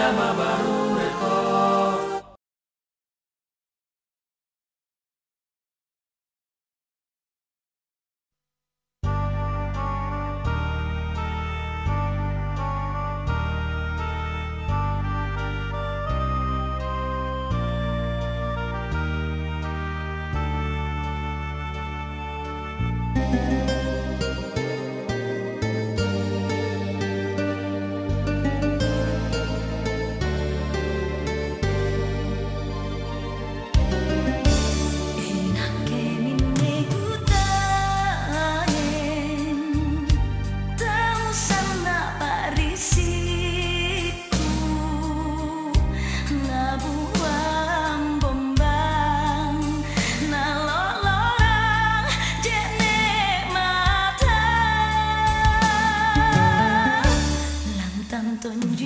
nama baru.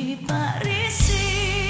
Tonji parisiku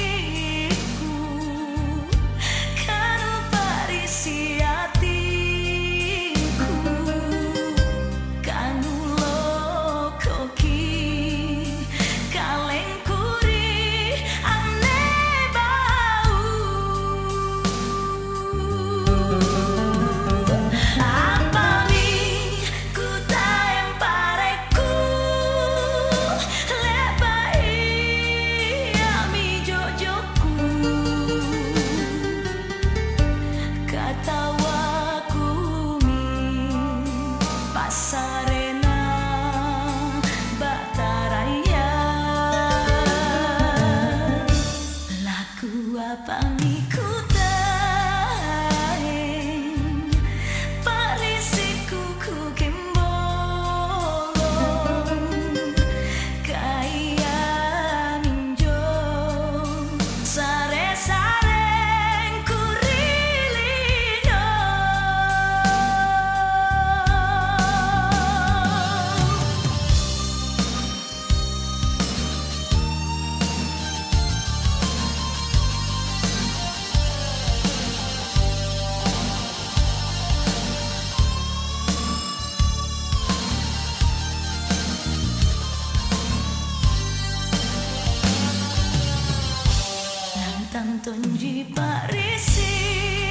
canton di Parisi.